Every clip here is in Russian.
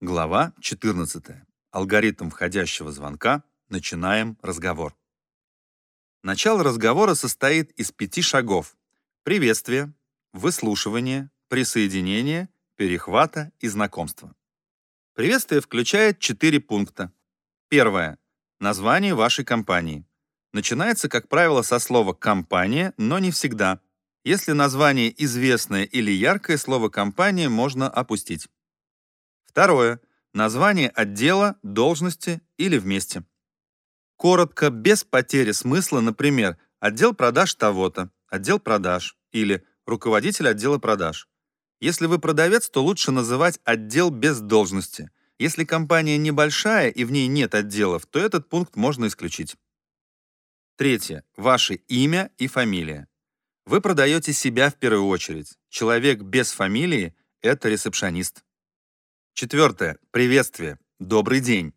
Глава 14. Алгоритм входящего звонка. Начинаем разговор. Начало разговора состоит из пяти шагов. Приветствие, выслушивание, присоединение, перехвата и знакомства. Приветствие включает четыре пункта. Первое. Название вашей компании. Начинается, как правило, со слова «компания», но не всегда. Если название известное или яркое, слово «компания» можно опустить. Второе. Название отдела, должности или вместе. Коротко, без потери смысла, например, отдел продаж того-то, отдел продаж или руководитель отдела продаж. Если вы продавец, то лучше называть отдел без должности. Если компания небольшая и в ней нет отделов, то этот пункт можно исключить. Третье. Ваше имя и фамилия. Вы продаете себя в первую очередь. Человек без фамилии — это ресепшонист. Четвертое. Приветствие. Добрый день.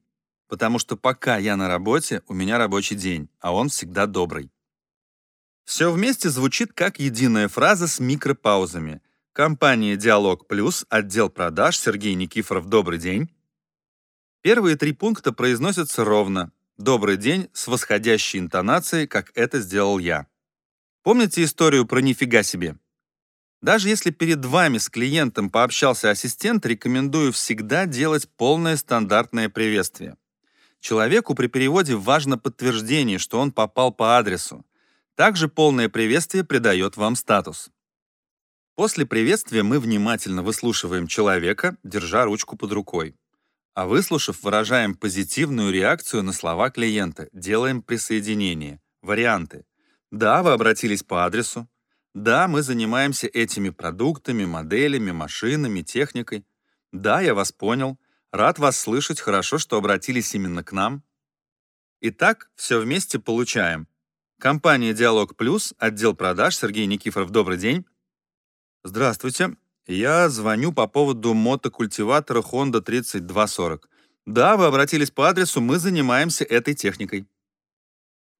Потому что пока я на работе, у меня рабочий день, а он всегда добрый. Все вместе звучит как единая фраза с микропаузами. Компания «Диалог Плюс», отдел продаж, Сергей Никифоров, добрый день. Первые три пункта произносятся ровно. «Добрый день» с восходящей интонацией, как это сделал я. Помните историю про «нифига себе»? Даже если перед вами с клиентом пообщался ассистент, рекомендую всегда делать полное стандартное приветствие. Человеку при переводе важно подтверждение, что он попал по адресу. Также полное приветствие придает вам статус. После приветствия мы внимательно выслушиваем человека, держа ручку под рукой. А выслушав, выражаем позитивную реакцию на слова клиента, делаем присоединение, варианты. Да, вы обратились по адресу. Да, мы занимаемся этими продуктами, моделями, машинами, техникой. Да, я вас понял. Рад вас слышать, хорошо, что обратились именно к нам. Итак, все вместе получаем. Компания «Диалог Плюс», отдел продаж, Сергей Никифоров, добрый день. Здравствуйте. Я звоню по поводу мотокультиватора Honda 3240. Да, вы обратились по адресу, мы занимаемся этой техникой.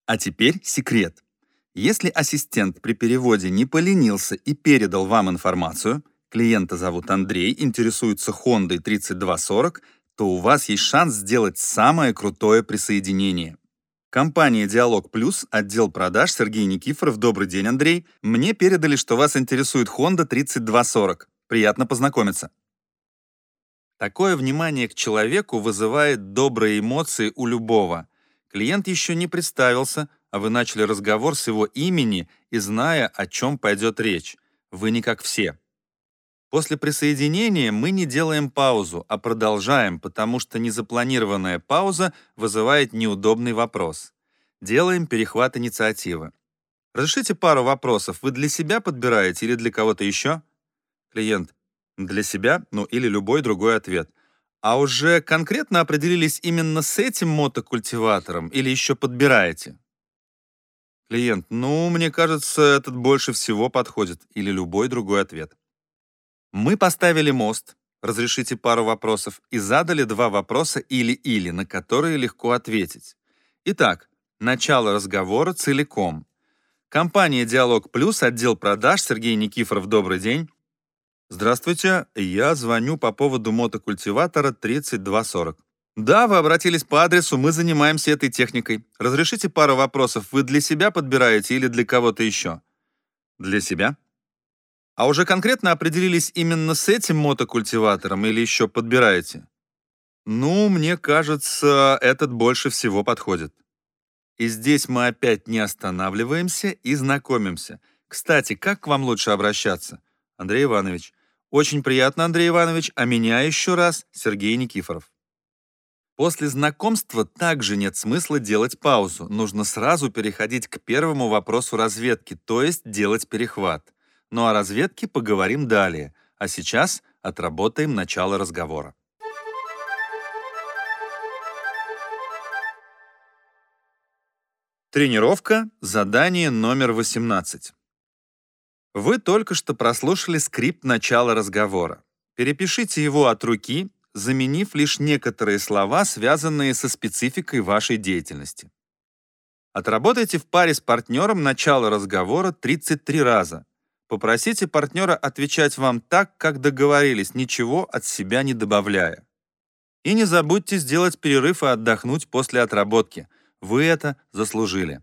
А теперь секрет. Если ассистент при переводе не поленился и передал вам информацию, клиента зовут Андрей, интересуется Honda 3240, то у вас есть шанс сделать самое крутое присоединение. Компания «Диалог Плюс», отдел продаж, Сергей Никифоров. Добрый день, Андрей. Мне передали, что вас интересует Honda 3240. Приятно познакомиться. Такое внимание к человеку вызывает добрые эмоции у любого. Клиент еще не представился, а вы начали разговор с его имени и зная, о чем пойдет речь. Вы не как все. После присоединения мы не делаем паузу, а продолжаем, потому что незапланированная пауза вызывает неудобный вопрос. Делаем перехват инициативы. Разрешите пару вопросов. Вы для себя подбираете или для кого-то еще? Клиент. Для себя, ну или любой другой ответ. А уже конкретно определились именно с этим мотокультиватором или еще подбираете? Клиент, ну, мне кажется, этот больше всего подходит, или любой другой ответ. Мы поставили мост, разрешите пару вопросов, и задали два вопроса или-или, на которые легко ответить. Итак, начало разговора целиком. Компания «Диалог Плюс», отдел продаж, Сергей Никифоров, добрый день. Здравствуйте, я звоню по поводу мотокультиватора 3240. Да, вы обратились по адресу, мы занимаемся этой техникой. Разрешите пару вопросов. Вы для себя подбираете или для кого-то еще? Для себя. А уже конкретно определились именно с этим мотокультиватором или еще подбираете? Ну, мне кажется, этот больше всего подходит. И здесь мы опять не останавливаемся и знакомимся. Кстати, как к вам лучше обращаться? Андрей Иванович. Очень приятно, Андрей Иванович, а меня еще раз Сергей Никифоров. После знакомства также нет смысла делать паузу. Нужно сразу переходить к первому вопросу разведки, то есть делать перехват. Ну о разведке поговорим далее, а сейчас отработаем начало разговора. Тренировка, задание номер 18. Вы только что прослушали скрипт начала разговора. Перепишите его от руки заменив лишь некоторые слова, связанные со спецификой вашей деятельности. Отработайте в паре с партнером начало разговора 33 раза. Попросите партнера отвечать вам так, как договорились, ничего от себя не добавляя. И не забудьте сделать перерыв и отдохнуть после отработки. Вы это заслужили.